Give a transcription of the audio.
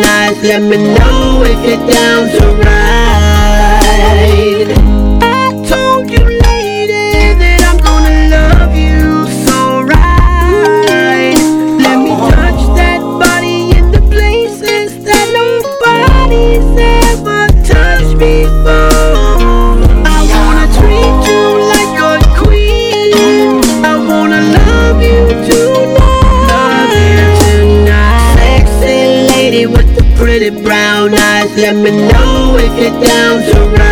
eyes, let me know if you're down to ride. I told you, lady, that I'm gonna love you so right. Let me touch that body in the places that nobody's ever lady with the pretty brown eyes. Let me know if you're down to ride.